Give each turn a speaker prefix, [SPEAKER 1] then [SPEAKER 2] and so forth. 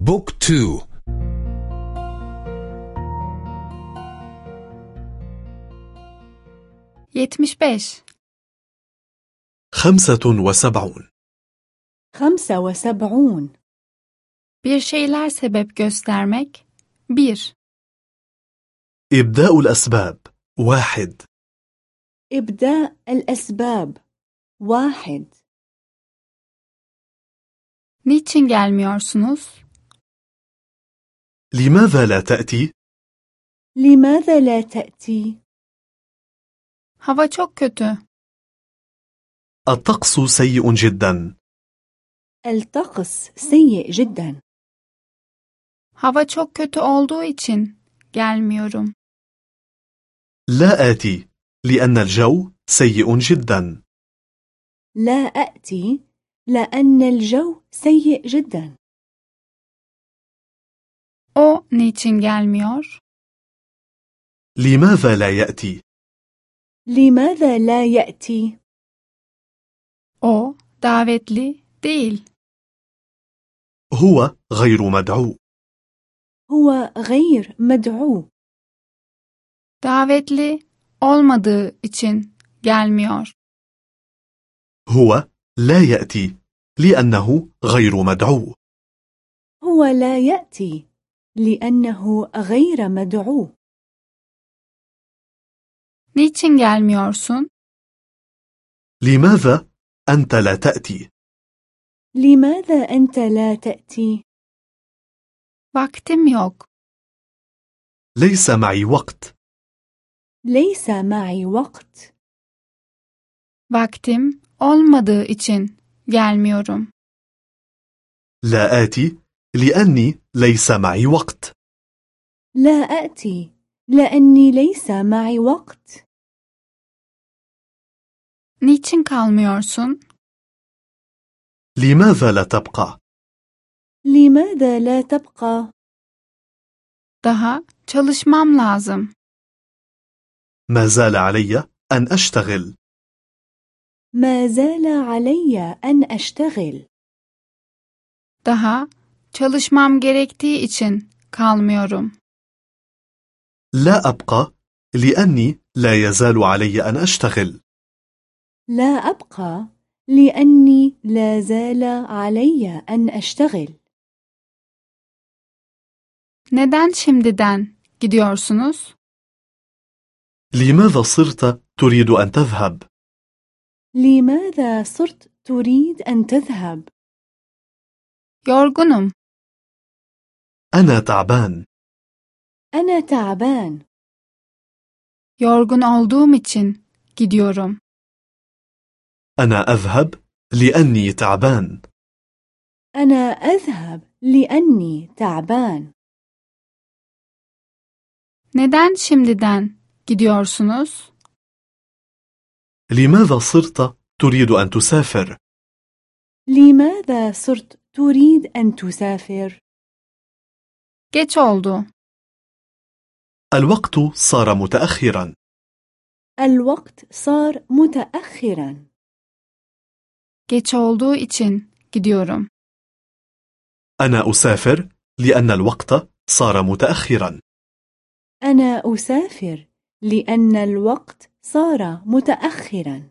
[SPEAKER 1] بوك تو
[SPEAKER 2] يتمش بيش
[SPEAKER 3] خمسة وسبعون.
[SPEAKER 4] خمسة وسبعون.
[SPEAKER 2] Bir şeyler sebep göstermek. 1.
[SPEAKER 3] إبداء الأسباب. واحد.
[SPEAKER 4] إبداء الأسباب. واحد.
[SPEAKER 2] Niçin gelmiyorsunuz?
[SPEAKER 3] لماذا لا تأتي؟
[SPEAKER 4] لماذا لا تأتي؟
[SPEAKER 2] Hava çok kötü.
[SPEAKER 3] الطقس سيء جدا
[SPEAKER 4] الطقس سيء جدا
[SPEAKER 2] Hava çok kötü olduğu için gelmiyorum.
[SPEAKER 3] لا آتي لأن الجو سيء جدا
[SPEAKER 4] لا أأتي لأن الجو سيء جدا
[SPEAKER 2] O niçin gelmiyor?
[SPEAKER 3] لماذا لا يأتي؟
[SPEAKER 4] لماذا لا يأتي؟
[SPEAKER 2] O davetli değil.
[SPEAKER 3] هو غير مدعو
[SPEAKER 4] هو غير مدعو
[SPEAKER 2] Davetli olmadığı için gelmiyor.
[SPEAKER 3] هو لا يأتي لأنه غير مدعو
[SPEAKER 4] هو لا يأتي لأنه غير مدعو
[SPEAKER 2] Niçin gelmiyorsun?
[SPEAKER 3] لماذا أنت لا تأتي؟
[SPEAKER 4] لماذا أنت لا تأتي؟
[SPEAKER 2] Vaktim yok.
[SPEAKER 3] ليس معي وقت
[SPEAKER 4] ليس معي وقت
[SPEAKER 2] Vaktim olmadığı için gelmiyorum.
[SPEAKER 3] لا آتي لأني ليس معي وقت
[SPEAKER 4] لا أأتي لأني ليس معي وقت
[SPEAKER 2] Niçin kalmıyorsun?
[SPEAKER 3] لماذا لا تبقى؟
[SPEAKER 4] لماذا لا تبقى؟
[SPEAKER 2] Daha çalışmam lazım.
[SPEAKER 3] ما زال علي أن أشتغل
[SPEAKER 4] ما زال علي أن أشتغل
[SPEAKER 2] Daha çalışmam gerektiği için kalmıyorum.
[SPEAKER 3] لا أبقى لأني لا يزال علي أن أشتغل
[SPEAKER 4] لا أبقى لأني لا زال علي أن أشتغل
[SPEAKER 2] Neden şimdiden gidiyorsunuz?
[SPEAKER 3] لماذا صرت تريد أن تذهب؟
[SPEAKER 4] لماذا صرت تريد أن تذهب؟
[SPEAKER 2] Yorgunum.
[SPEAKER 3] أنا تعبان
[SPEAKER 4] أنا تعبان
[SPEAKER 2] Yorgun olduğum için gidiyorum.
[SPEAKER 3] أنا أذهب لأني تعبان
[SPEAKER 4] أنا أذهب لأني تعبان
[SPEAKER 2] Neden şimdiden gidiyorsunuz?
[SPEAKER 3] لماذا صرت تريد أن تسافر؟
[SPEAKER 4] لماذا صرت تريد أن تسافر؟
[SPEAKER 2] Geç oldu.
[SPEAKER 3] الوقت صار متأخرا
[SPEAKER 4] الوقت صار متأخرا
[SPEAKER 2] Geç olduğu için gidiyorum.
[SPEAKER 3] أنا أسافر لأن الوقت صار متأخرا
[SPEAKER 4] أنا أسافر لأن الوقت صار متأخرا